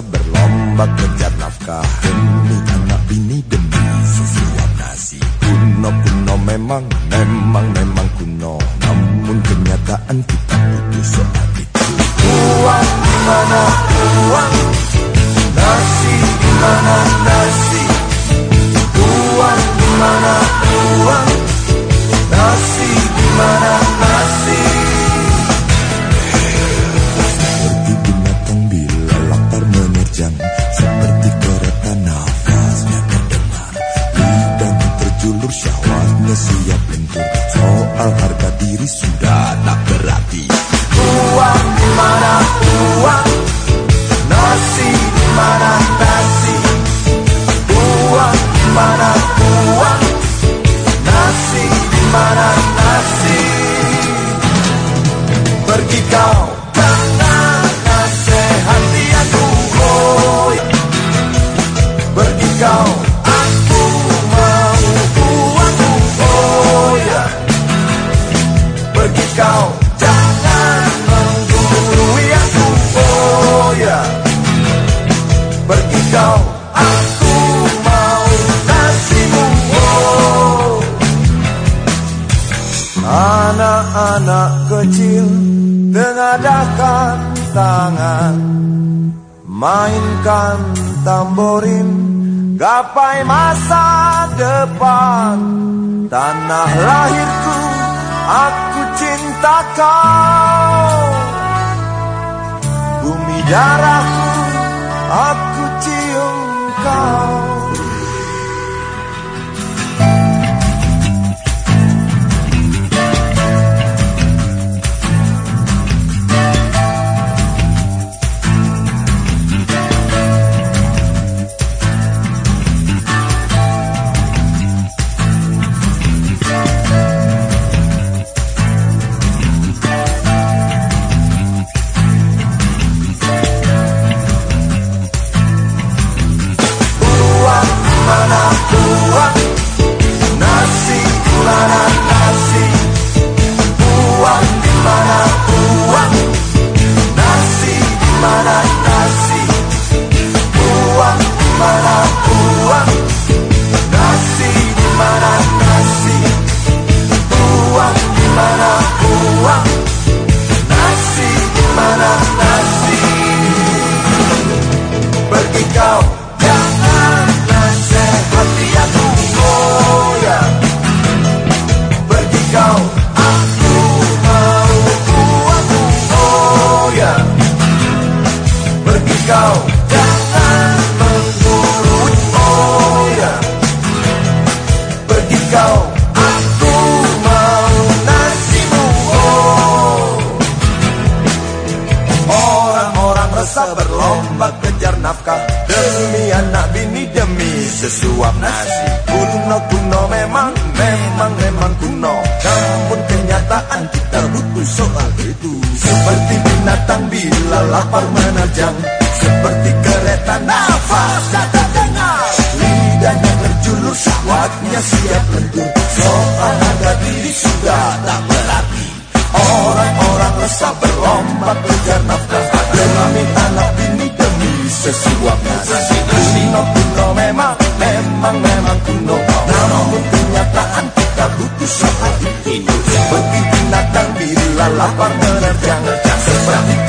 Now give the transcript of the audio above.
berlomba kejar nafkah. Demi anak bini demi sesuap nasi. Kuno kuno memang, memang, memang kuno. Namun kenyataan kita butuh soal itu. Uang di mana? Uang. Nasi di mana harga Anak-anak kecil tengadahkan tangan. Mainkan tamborin gapai masa depan. Tanah lahirku aku cinta kau. Bumi darahku aku cium kau berlomba kejar nafkah. Demi anak bini demi sesuap nasi. Kuno kuno memang, memang memang kuno. Namun kenyataan kita butuh soal itu. Seperti binatang bila lapar menerjang Seperti kereta nafas tak terdengar Lidahnya terjulur syahwatnya siap lentur. Soal harga diri sudah tak sesuap nasi Kuno kuno memang, memang memang kuno. Namun kenyataan kita butuh soal itu Seperti binatang bila lapar menerjang Seperti